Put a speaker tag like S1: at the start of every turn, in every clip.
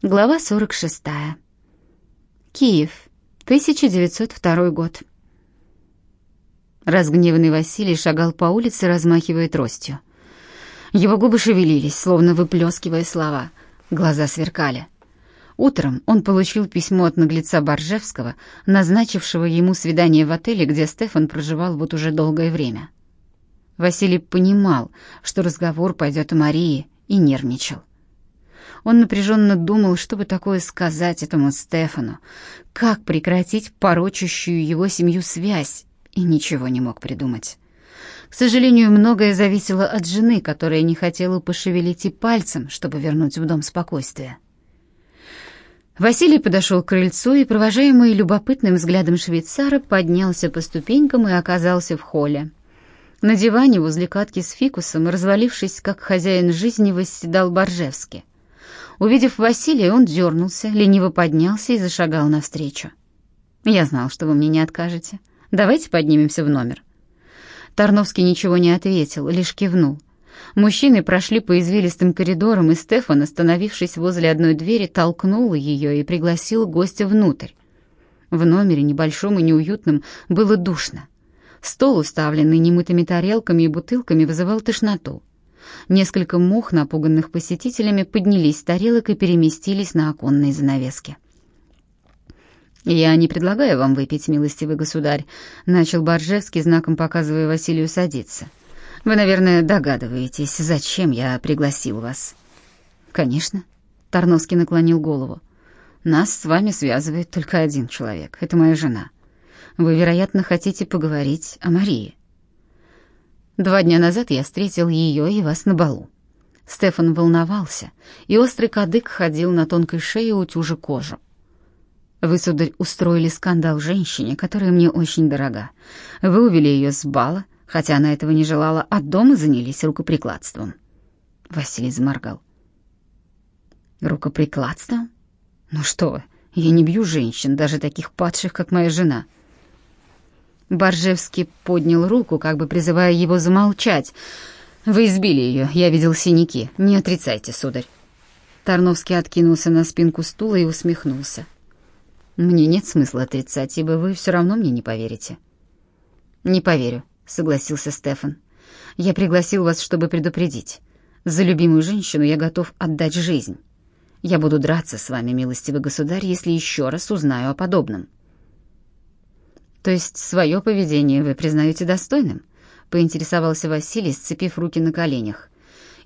S1: Глава 46. Киев, 1902 год. Разгневанный Василий шагал по улице, размахивая тростью. Его губы шевелились, словно выплескивая слова. Глаза сверкали. Утром он получил письмо от наглеца Боржевского, назначившего ему свидание в отеле, где Стефан проживал вот уже долгое время. Василий понимал, что разговор пойдет о Марии, и нервничал. Он напряженно думал, что бы такое сказать этому Стефану, как прекратить порочащую его семью связь, и ничего не мог придумать. К сожалению, многое зависело от жены, которая не хотела пошевелить и пальцем, чтобы вернуть в дом спокойствие. Василий подошел к крыльцу и, провожаемый любопытным взглядом швейцара, поднялся по ступенькам и оказался в холле. На диване возле катки с фикусом, развалившись как хозяин жизни, восседал Боржевский. Увидев Василия, он дернулся, лениво поднялся и зашагал навстречу. «Я знал, что вы мне не откажете. Давайте поднимемся в номер». Тарновский ничего не ответил, лишь кивнул. Мужчины прошли по извилистым коридорам, и Стефан, остановившись возле одной двери, толкнул ее и пригласил гостя внутрь. В номере, небольшом и неуютном, было душно. Стол, уставленный немытыми тарелками и бутылками, вызывал тошноту. Несколько мух, напуганных посетителями, поднялись с тарелок и переместились на оконные занавески. «Я не предлагаю вам выпить, милостивый государь», — начал Боржевский, знаком показывая Василию садиться. «Вы, наверное, догадываетесь, зачем я пригласил вас». «Конечно», — Тарновский наклонил голову. «Нас с вами связывает только один человек. Это моя жена. Вы, вероятно, хотите поговорить о Марии». Два дня назад я встретил ее и вас на балу. Стефан волновался, и острый кадык ходил на тонкой шее, утюжа кожу. Вы, сударь, устроили скандал женщине, которая мне очень дорога. Вы увели ее с бала, хотя она этого не желала, а дома занялись рукоприкладством. Василий заморгал. Рукоприкладством? Ну что вы, я не бью женщин, даже таких падших, как моя жена. — Боржевский поднял руку, как бы призывая его замолчать. «Вы избили ее, я видел синяки. Не отрицайте, сударь». Тарновский откинулся на спинку стула и усмехнулся. «Мне нет смысла отрицать, ибо вы все равно мне не поверите». «Не поверю», — согласился Стефан. «Я пригласил вас, чтобы предупредить. За любимую женщину я готов отдать жизнь. Я буду драться с вами, милостивый государь, если еще раз узнаю о подобном». То есть свое поведение вы признаете достойным? Поинтересовался Василий, сцепив руки на коленях.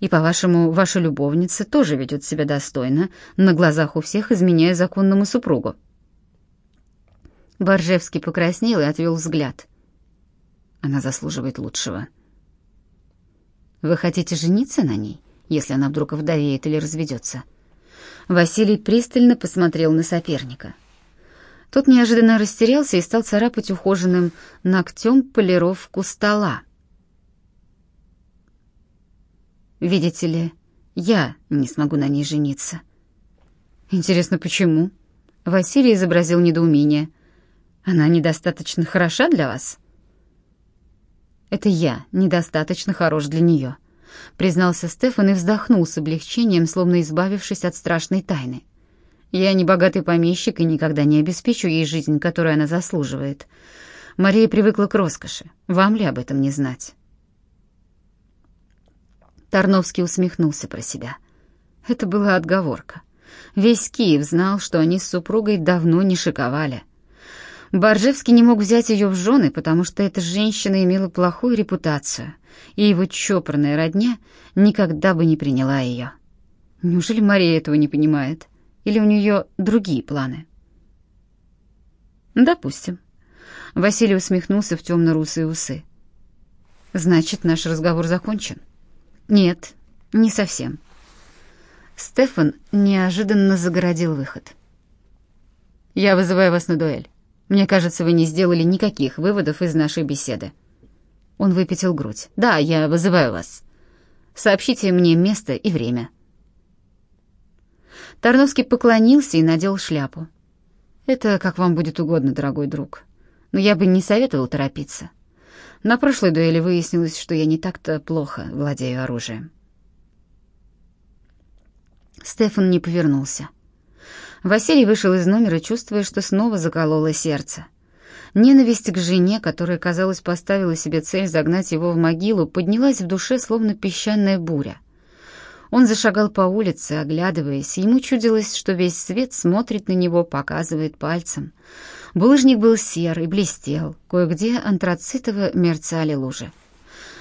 S1: И, по-вашему, ваша любовница тоже ведет себя достойно, на глазах у всех изменяя законному супругу. Боржевский покраснел и отвел взгляд. Она заслуживает лучшего. Вы хотите жениться на ней, если она вдруг вдовеет или разведется? Василий пристально посмотрел на соперника. Тот неожиданно растерялся и стал царапать ухоженным ногтем полировку стола. «Видите ли, я не смогу на ней жениться». «Интересно, почему?» Василий изобразил недоумение. «Она недостаточно хороша для вас?» «Это я недостаточно хорош для нее», — признался Стефан и вздохнул с облегчением, словно избавившись от страшной тайны. Я не богатый помещик и никогда не обеспечу ей жизнь, которую она заслуживает. Мария привыкла к роскоши. Вам ли об этом не знать?» Тарновский усмехнулся про себя. Это была отговорка. Весь Киев знал, что они с супругой давно не шиковали. Боржевский не мог взять ее в жены, потому что эта женщина имела плохую репутацию, и его чопорная родня никогда бы не приняла ее. Неужели Мария этого не понимает? Или у нее другие планы? Допустим. Василий усмехнулся в темно-русые усы. Значит, наш разговор закончен? Нет, не совсем. Стефан неожиданно загородил выход. Я вызываю вас на дуэль. Мне кажется, вы не сделали никаких выводов из нашей беседы. Он выпятил грудь. Да, я вызываю вас. Сообщите мне место и время. Тарновский поклонился и надел шляпу. «Это как вам будет угодно, дорогой друг. Но я бы не советовал торопиться. На прошлой дуэли выяснилось, что я не так-то плохо владею оружием». Стефан не повернулся. Василий вышел из номера, чувствуя, что снова закололо сердце. Ненависть к жене, которая, казалось, поставила себе цель загнать его в могилу, поднялась в душе, словно песчаная буря. Он зашагал по улице, оглядываясь, ему чудилось, что весь свет смотрит на него, показывает пальцем. Булыжник был сер и блестел, кое-где антрацитово мерцали лужи.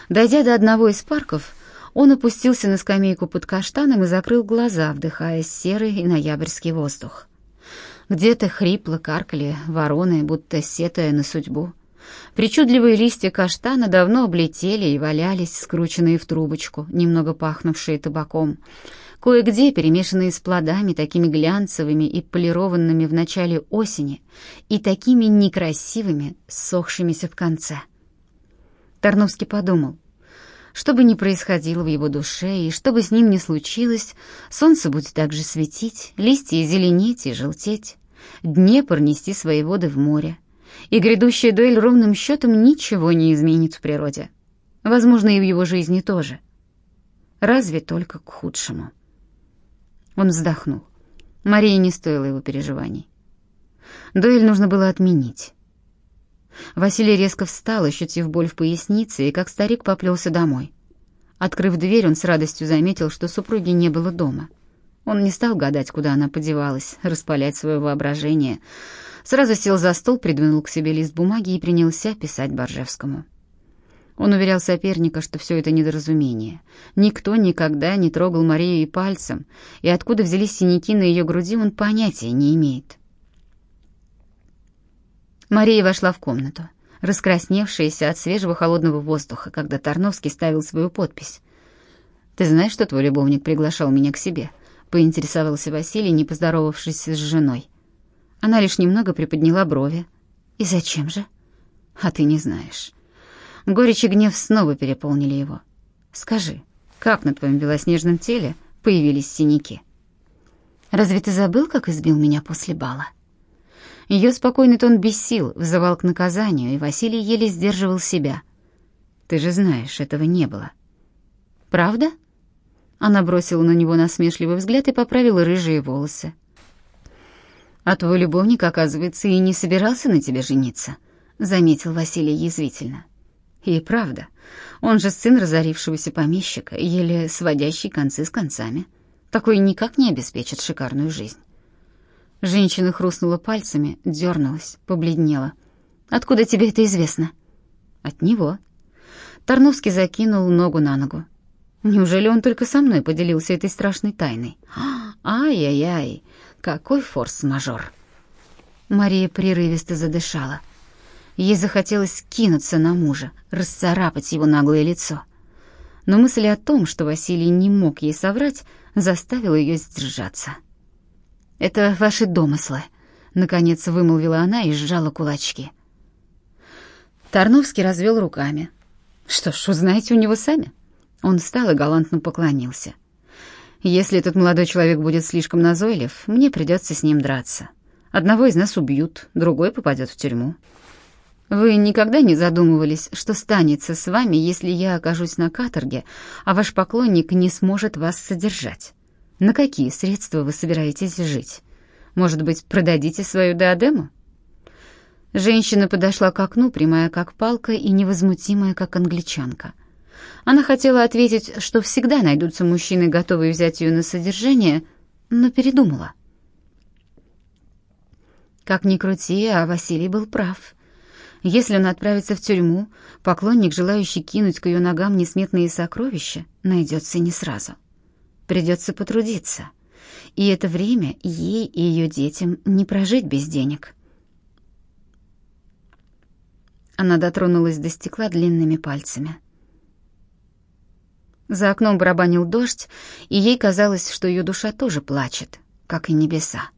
S1: Дойдя до одного из парков, он опустился на скамейку под каштаном и закрыл глаза, вдыхая серый и ноябрьский воздух. Где-то хрипло каркали вороны, будто сетая на судьбу. Причудливые листья каштана давно облетели и валялись, скрученные в трубочку, немного пахнувшие табаком. Кое-где перемешанные с плодами, такими глянцевыми и полированными в начале осени, и такими некрасивыми, сохшимися в конце. Тарновский подумал, что бы ни происходило в его душе и что бы с ним ни случилось, солнце будет также светить, листья зеленеть и желтеть, Днепр нести свои воды в море, и грядущая дуэль ровным счетом ничего не изменит в природе. Возможно, и в его жизни тоже. Разве только к худшему. Он вздохнул. Мария не стоила его переживаний. Дуэль нужно было отменить. Василий резко встал, ощутив боль в пояснице, и как старик поплелся домой. Открыв дверь, он с радостью заметил, что супруги не было дома. Он не стал гадать, куда она подевалась, распалять свое воображение. Сразу сел за стол, придвинул к себе лист бумаги и принялся писать Боржевскому. Он уверял соперника, что все это недоразумение. Никто никогда не трогал Марию и пальцем, и откуда взялись синяки на ее груди, он понятия не имеет. Мария вошла в комнату, раскрасневшаяся от свежего холодного воздуха, когда Тарновский ставил свою подпись. «Ты знаешь, что твой любовник приглашал меня к себе?» — поинтересовался Василий, не поздоровавшись с женой. Она лишь немного приподняла брови. «И зачем же?» «А ты не знаешь». Горечь и гнев снова переполнили его. «Скажи, как на твоем белоснежном теле появились синяки?» «Разве ты забыл, как избил меня после бала?» Ее спокойный тон бесил, взывал к наказанию, и Василий еле сдерживал себя. «Ты же знаешь, этого не было». «Правда?» Она бросила на него насмешливый взгляд и поправила рыжие волосы. «А твой любовник, оказывается, и не собирался на тебе жениться», — заметил Василий язвительно. «И правда, он же сын разорившегося помещика, еле сводящий концы с концами. Такой никак не обеспечит шикарную жизнь». Женщина хрустнула пальцами, дернулась, побледнела. «Откуда тебе это известно?» «От него». Тарновский закинул ногу на ногу. «Неужели он только со мной поделился этой страшной тайной?» «Ай-яй-яй, какой форс-мажор!» Мария прерывисто задышала. Ей захотелось кинуться на мужа, расцарапать его наглое лицо. Но мысль о том, что Василий не мог ей соврать, заставила ее сдержаться. «Это ваши домыслы», — наконец вымолвила она и сжала кулачки. Тарновский развел руками. «Что ж, узнаете у него сами». Он встал и галантно поклонился. «Если этот молодой человек будет слишком назойлив, мне придется с ним драться. Одного из нас убьют, другой попадет в тюрьму. Вы никогда не задумывались, что станется с вами, если я окажусь на каторге, а ваш поклонник не сможет вас содержать?» На какие средства вы собираетесь жить? Может быть, продадите свою диадему?» Женщина подошла к окну, прямая как палка и невозмутимая как англичанка. Она хотела ответить, что всегда найдутся мужчины, готовые взять ее на содержание, но передумала. Как ни крути, а Василий был прав. Если он отправится в тюрьму, поклонник, желающий кинуть к ее ногам несметные сокровища, найдется не сразу. Придется потрудиться. И это время ей и ее детям не прожить без денег. Она дотронулась до стекла длинными пальцами. За окном барабанил дождь, и ей казалось, что ее душа тоже плачет, как и небеса.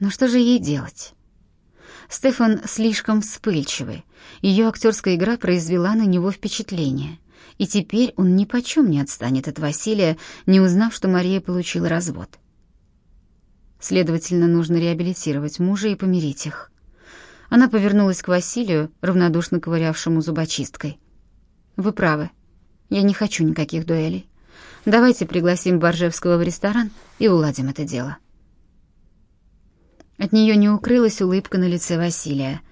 S1: Но что же ей делать? Стефан слишком вспыльчивый. Ее актерская игра произвела на него впечатление и теперь он ни почем не отстанет от Василия, не узнав, что Мария получила развод. Следовательно, нужно реабилитировать мужа и помирить их. Она повернулась к Василию, равнодушно ковырявшему зубочисткой. «Вы правы. Я не хочу никаких дуэлей. Давайте пригласим Боржевского в ресторан и уладим это дело». От нее не укрылась улыбка на лице Василия.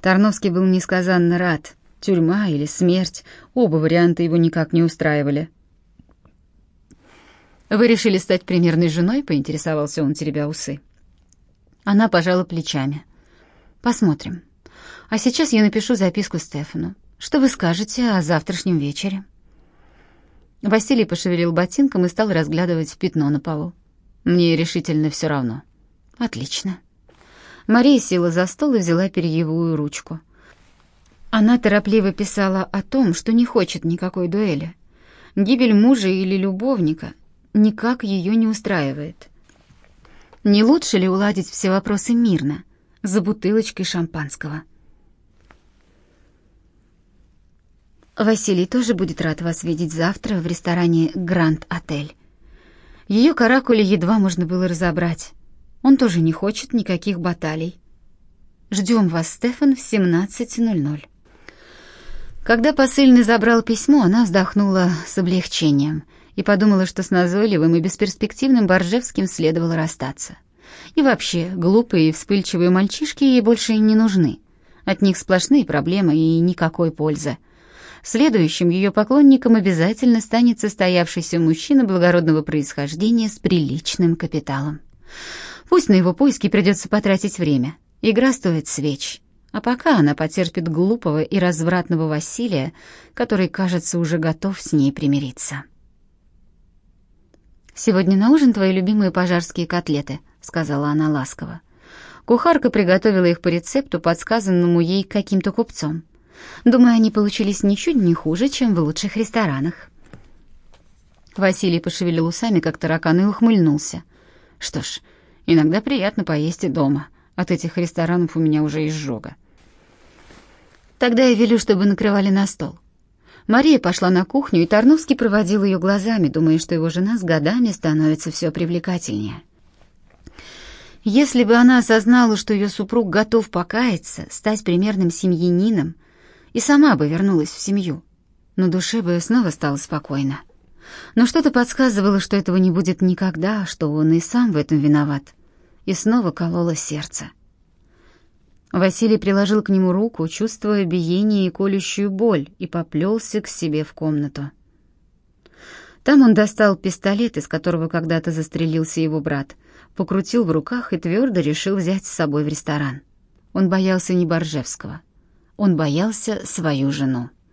S1: Тарновский был несказанно рад. Тюрьма или смерть, оба варианта его никак не устраивали. «Вы решили стать примерной женой?» — поинтересовался он, теребя усы. Она пожала плечами. «Посмотрим. А сейчас я напишу записку Стефану. Что вы скажете о завтрашнем вечере?» Василий пошевелил ботинком и стал разглядывать пятно на полу. «Мне решительно все равно». «Отлично». Мария села за стол и взяла перьевую ручку. Она торопливо писала о том, что не хочет никакой дуэли. Гибель мужа или любовника никак ее не устраивает. Не лучше ли уладить все вопросы мирно, за бутылочкой шампанского? Василий тоже будет рад вас видеть завтра в ресторане «Гранд Отель». Ее каракули едва можно было разобрать. Он тоже не хочет никаких баталий. Ждем вас, Стефан, в 17.00. Когда посыльный забрал письмо, она вздохнула с облегчением и подумала, что с назойливым и бесперспективным Боржевским следовало расстаться. И вообще, глупые и вспыльчивые мальчишки ей больше не нужны. От них сплошные проблемы и никакой пользы. Следующим ее поклонником обязательно станет состоявшийся мужчина благородного происхождения с приличным капиталом. Пусть на его поиски придется потратить время. Игра стоит свеч. А пока она потерпит глупого и развратного Василия, который, кажется, уже готов с ней примириться. «Сегодня на ужин твои любимые пожарские котлеты», — сказала она ласково. Кухарка приготовила их по рецепту, подсказанному ей каким-то купцом. Думаю, они получились ничуть не хуже, чем в лучших ресторанах. Василий пошевелил усами, как таракан, и ухмыльнулся. Что ж, Иногда приятно поесть и дома. От этих ресторанов у меня уже изжога. Тогда я велю, чтобы накрывали на стол. Мария пошла на кухню, и Тарновский проводил ее глазами, думая, что его жена с годами становится все привлекательнее. Если бы она осознала, что ее супруг готов покаяться, стать примерным семьянином, и сама бы вернулась в семью, на душе бы снова стало спокойно. Но что-то подсказывало, что этого не будет никогда, что он и сам в этом виноват и снова кололо сердце. Василий приложил к нему руку, чувствуя биение и колющую боль, и поплелся к себе в комнату. Там он достал пистолет, из которого когда-то застрелился его брат, покрутил в руках и твердо решил взять с собой в ресторан. Он боялся не Боржевского. Он боялся свою жену.